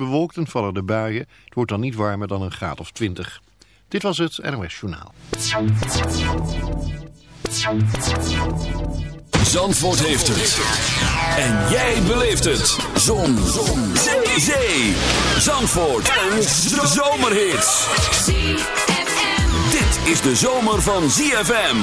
bewolkt en vallen de buien. Het wordt dan niet warmer dan een graad of 20. Dit was het NOS Journaal. Zandvoort heeft het. En jij beleeft het. Zon. Zon. Zee. Zandvoort. Een zomerhit. Dit is de zomer van ZFM.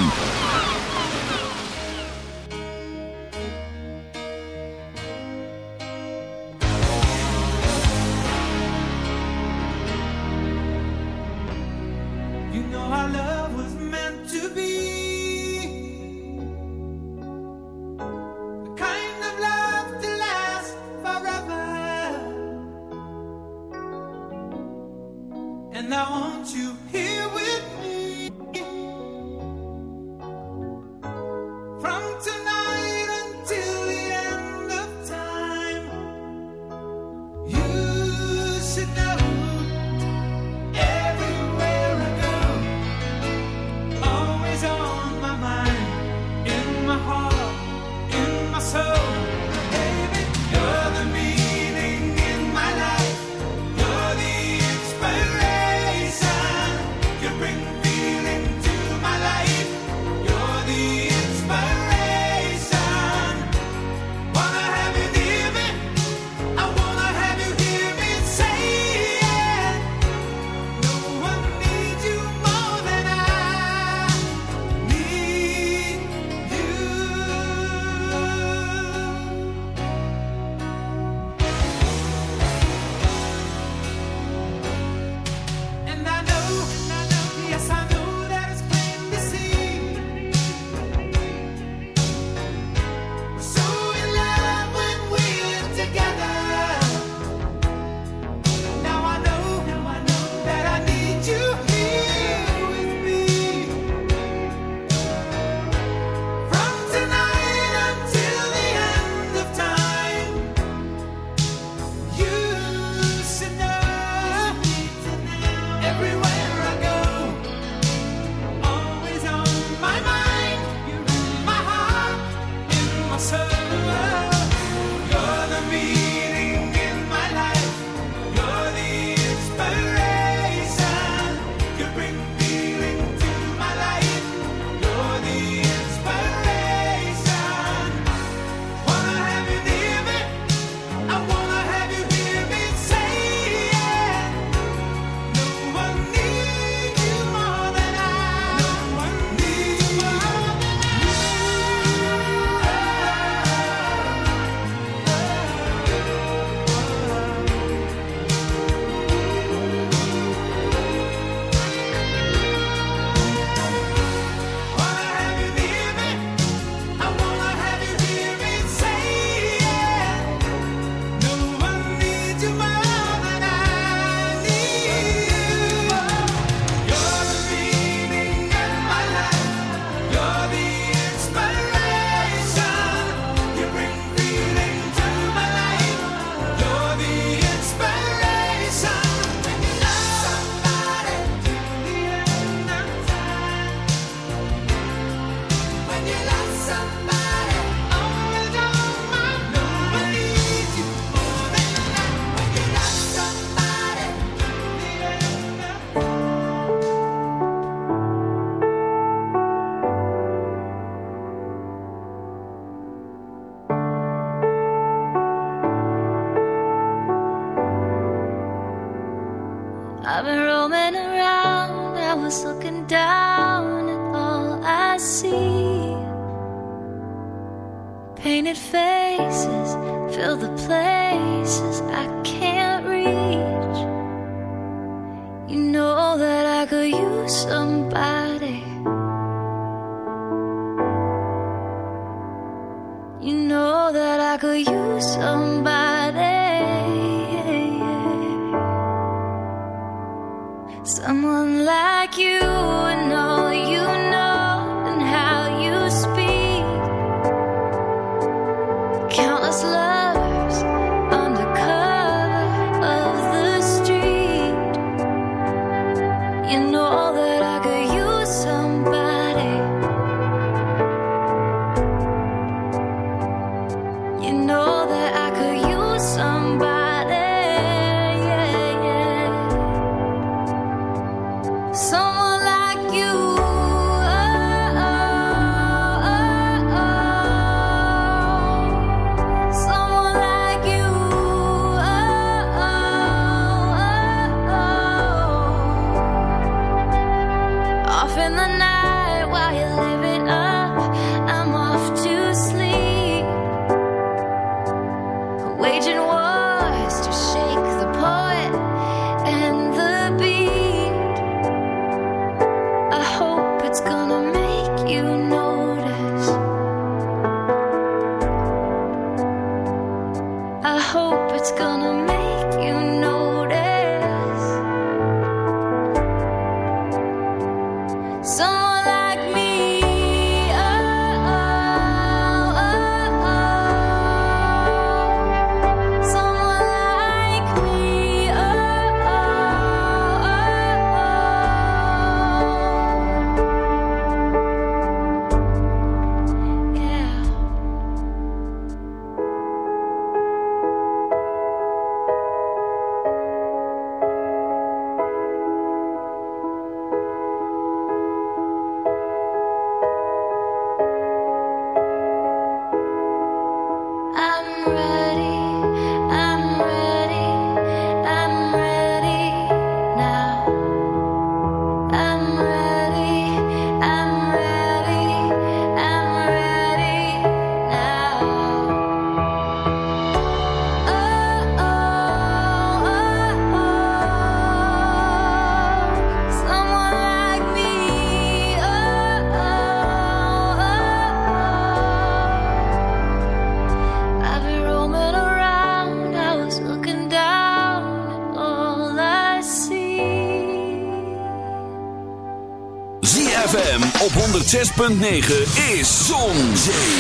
106.9 is Zon,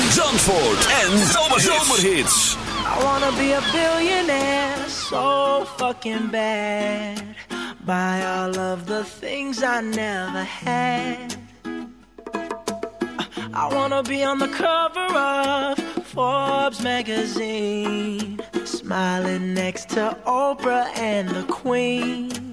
Zandvoort en Zomerhits. I wanna be a billionaire, so fucking bad. Buy all of the things I never had. I wanna be on the cover of Forbes magazine, smiling next to Oprah and the Queen.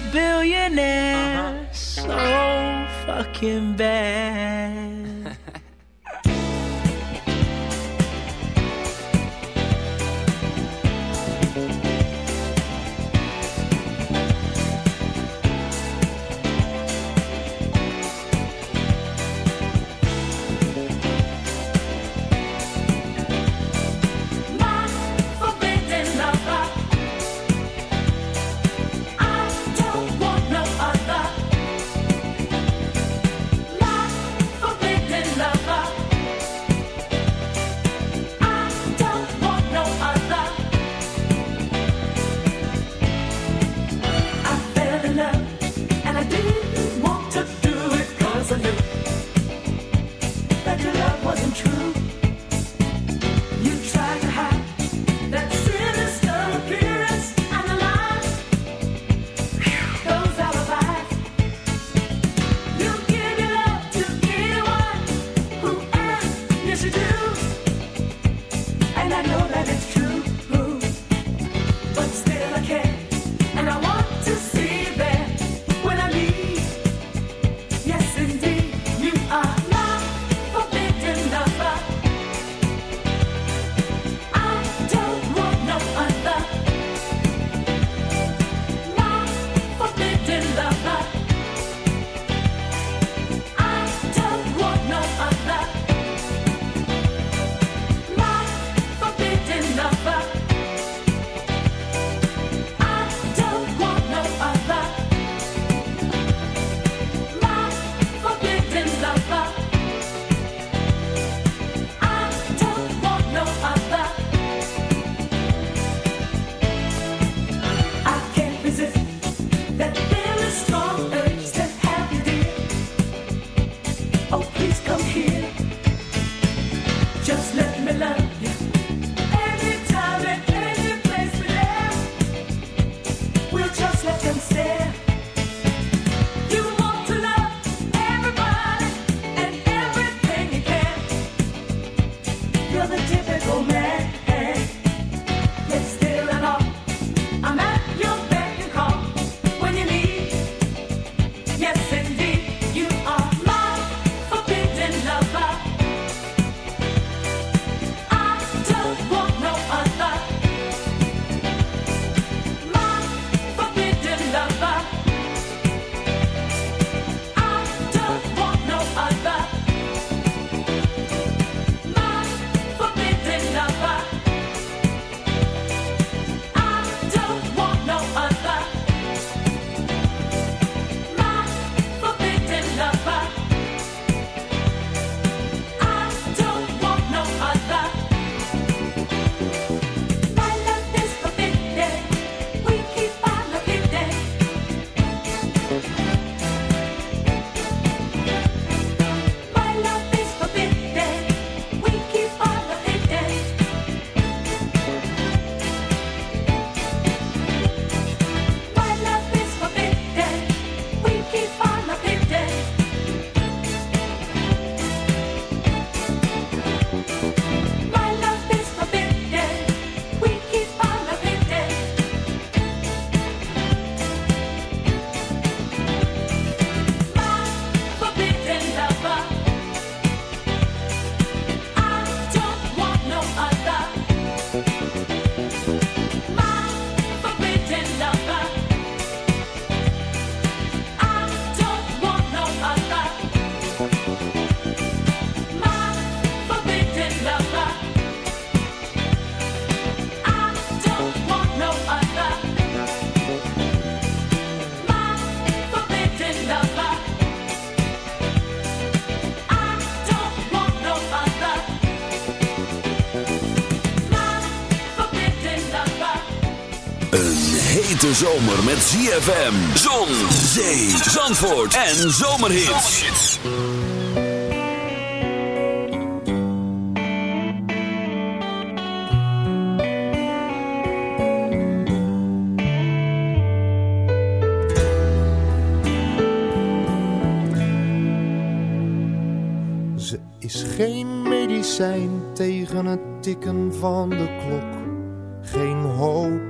A billionaire so uh-huh. oh, fucking bad. Hete zomer met ZFM. Zon, zee, zandvoort en zomerhits. Ze is geen medicijn tegen het tikken van de klok. Geen hoop,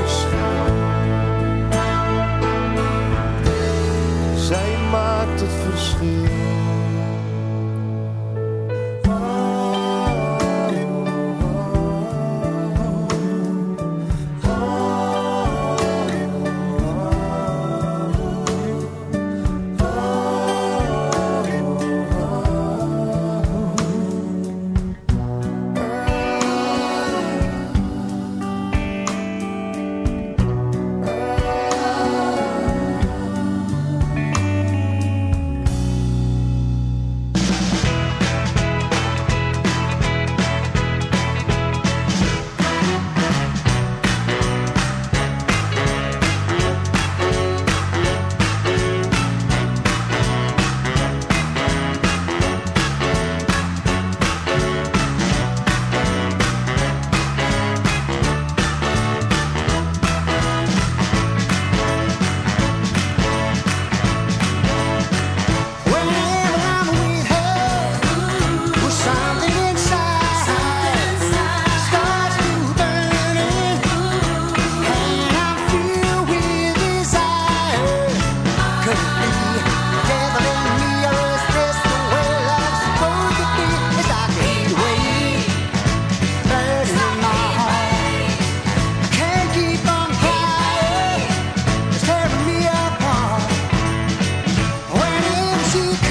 het verschil. you.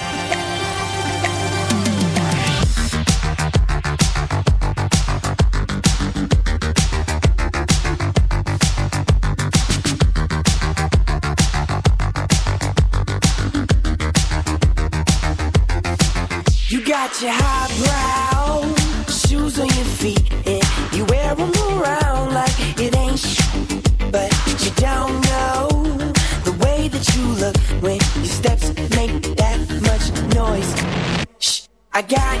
Shoes on your feet, and you around like it ain't sh- But you don't know the way that you look when your steps make that much noise. Shh, I got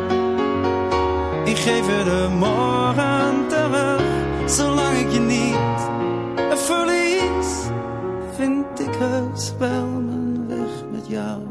Geef je de morgen terug. Zolang ik je niet verlies, vind ik heus wel mijn weg met jou.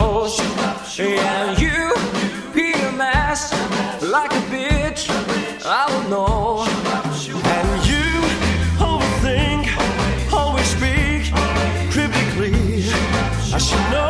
yours. And you, be a mess like a bitch, I don't know. And you, overthink, always speak critically. I should know.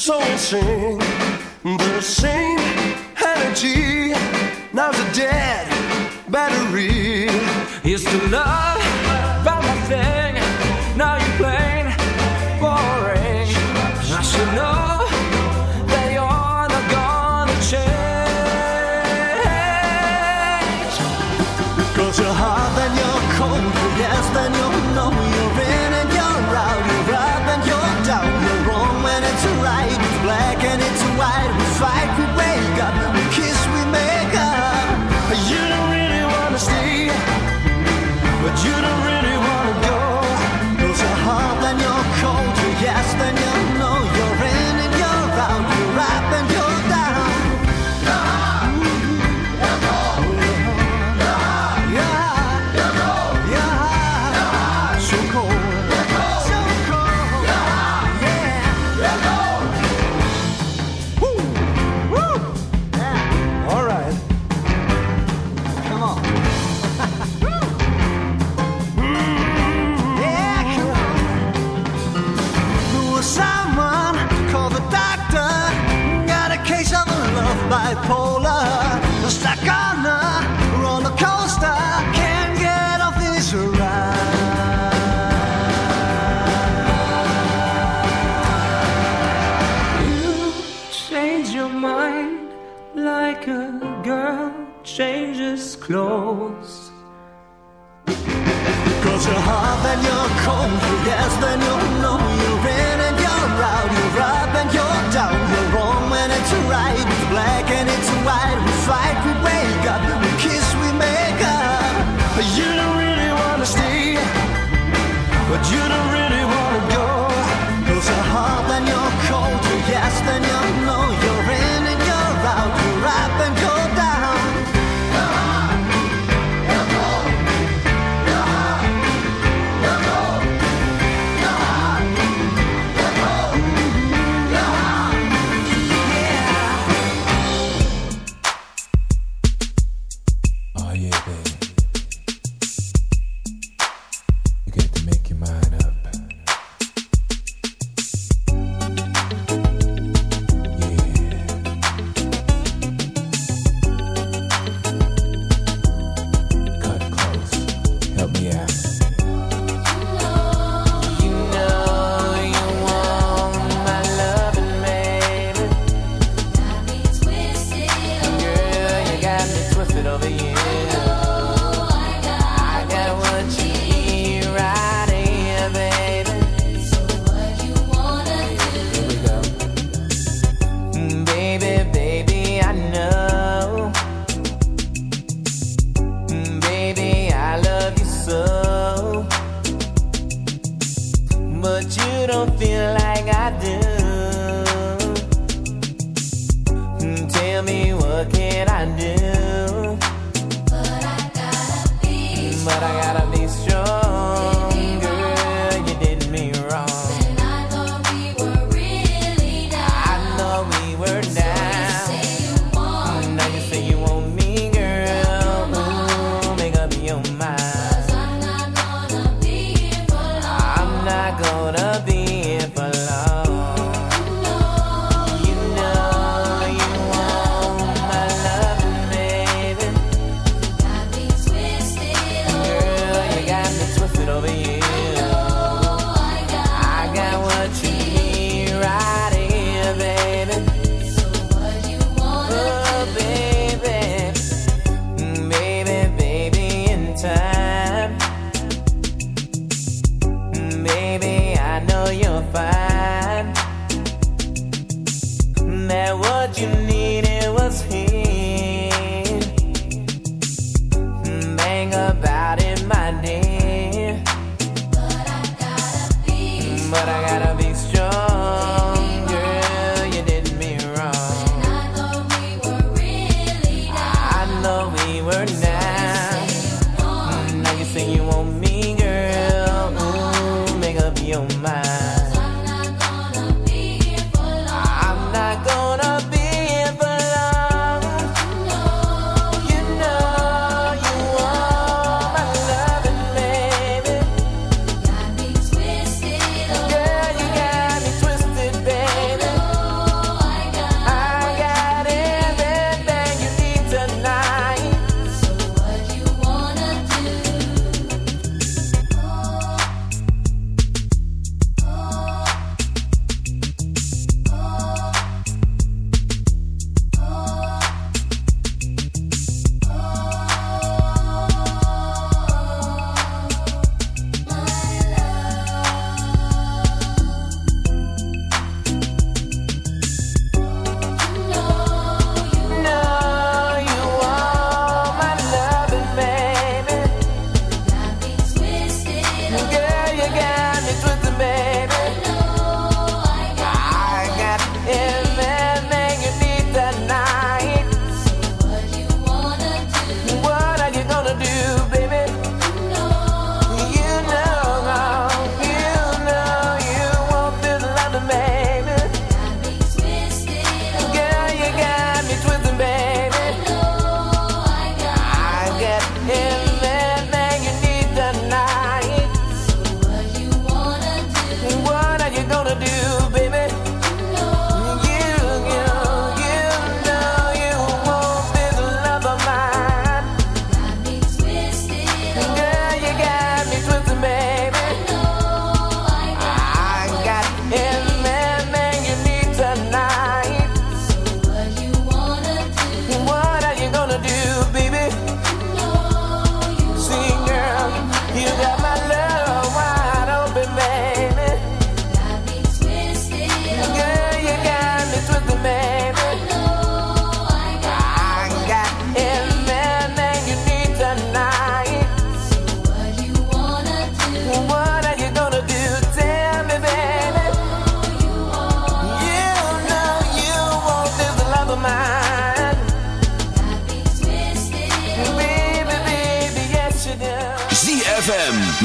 So we sing the same energy. Now the dead battery is to love.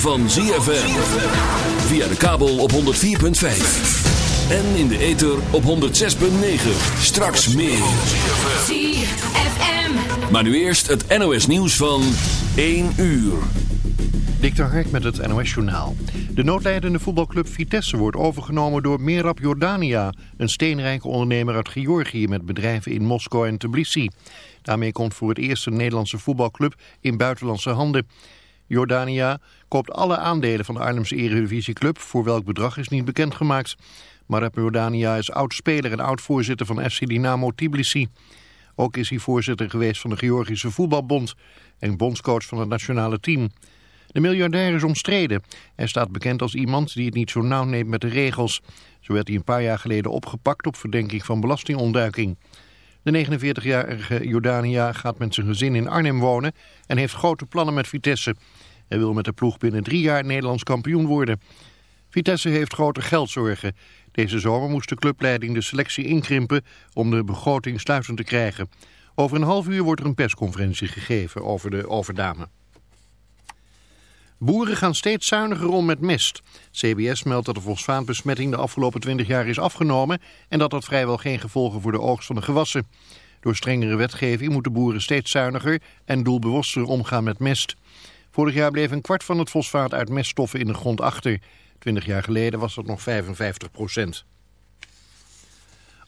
van ZFM. Via de kabel op 104.5. En in de ether op 106.9. Straks meer. ZFM. Maar nu eerst het NOS nieuws van 1 uur. Dik Hark met het NOS journaal. De noodlijdende voetbalclub Vitesse wordt overgenomen door Merab Jordania... een steenrijke ondernemer uit Georgië met bedrijven in Moskou en Tbilisi. Daarmee komt voor het eerst een Nederlandse voetbalclub in buitenlandse handen. Jordania koopt alle aandelen van de Arnhemse Eredivisieclub... voor welk bedrag is niet bekendgemaakt. Merab Jordania is oud-speler en oud-voorzitter van FC Dynamo Tbilisi. Ook is hij voorzitter geweest van de Georgische Voetbalbond... en bondscoach van het nationale team... De miljardair is omstreden. Hij staat bekend als iemand die het niet zo nauw neemt met de regels. Zo werd hij een paar jaar geleden opgepakt op verdenking van belastingontduiking. De 49-jarige Jordania gaat met zijn gezin in Arnhem wonen en heeft grote plannen met Vitesse. Hij wil met de ploeg binnen drie jaar Nederlands kampioen worden. Vitesse heeft grote geldzorgen. Deze zomer moest de clubleiding de selectie inkrimpen om de begroting sluitend te krijgen. Over een half uur wordt er een persconferentie gegeven over de overname. Boeren gaan steeds zuiniger om met mest. CBS meldt dat de fosfaatbesmetting de afgelopen 20 jaar is afgenomen... en dat dat vrijwel geen gevolgen voor de oogst van de gewassen. Door strengere wetgeving moeten boeren steeds zuiniger en doelbewuster omgaan met mest. Vorig jaar bleef een kwart van het fosfaat uit meststoffen in de grond achter. 20 jaar geleden was dat nog 55 procent.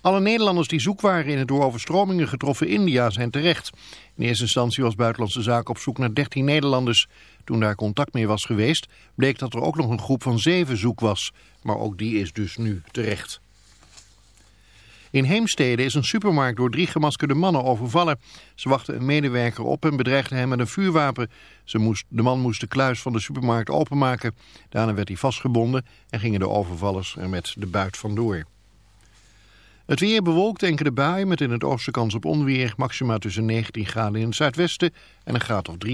Alle Nederlanders die zoek waren in het door overstromingen getroffen India zijn terecht. In eerste instantie was Buitenlandse Zaken op zoek naar 13 Nederlanders. Toen daar contact mee was geweest, bleek dat er ook nog een groep van 7 zoek was. Maar ook die is dus nu terecht. In Heemstede is een supermarkt door drie gemaskerde mannen overvallen. Ze wachten een medewerker op en bedreigden hem met een vuurwapen. Ze moest, de man moest de kluis van de supermarkt openmaken. Daarna werd hij vastgebonden en gingen de overvallers er met de buit vandoor. Het weer bewolkt enkele buien met in het oosten kans op onweer. Maxima tussen 19 graden in het zuidwesten en een graad of 3.